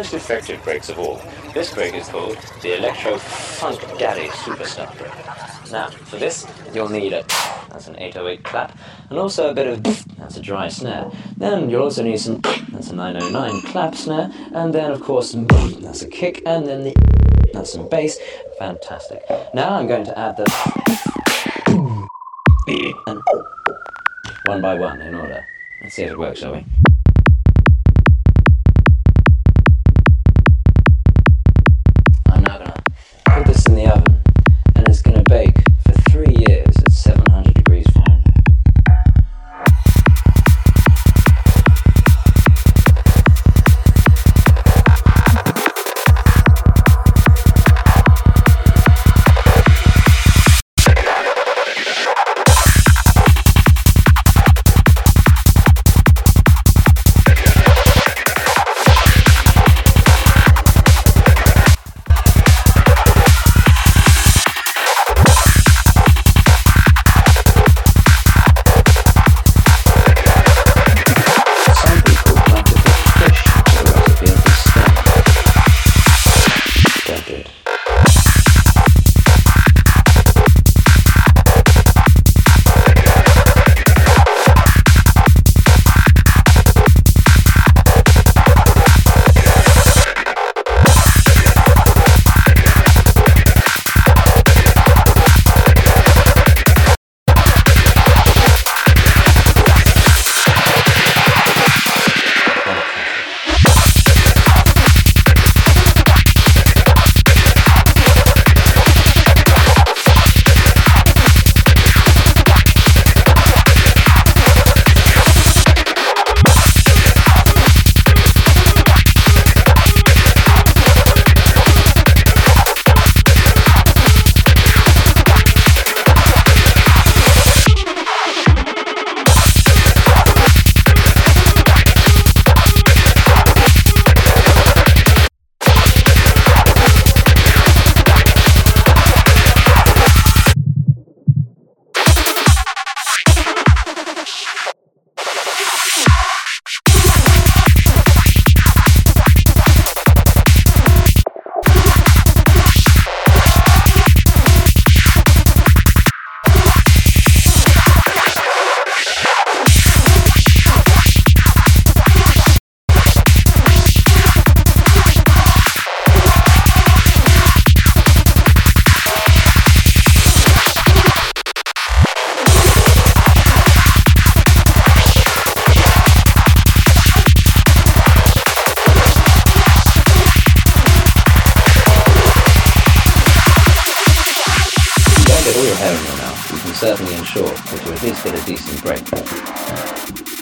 most effective breaks of all. This break is called the Electro Funk Daddy Superstar break. Now, for this, you'll need a that's an 808 clap, and also a bit of that's a dry snare. Then you'll also need some that's a 909 clap snare, and then of course some that's a kick, and then the that's some bass. Fantastic. Now I'm going to add the and one by one in order. Let's see if it works, shall we? In the oven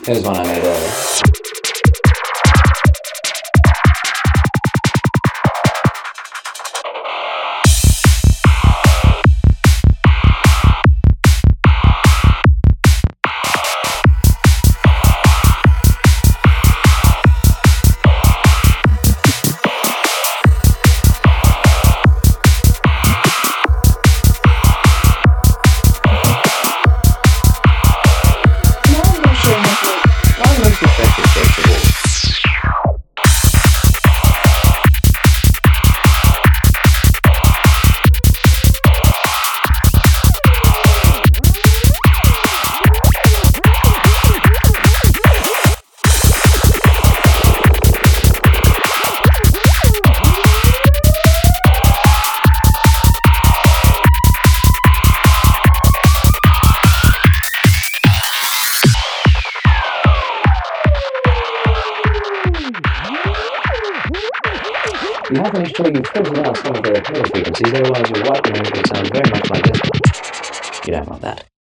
Here's one I made You have finished tweaking totally out some of the frequencies, otherwise your white noise will sound very much like this. You don't want that.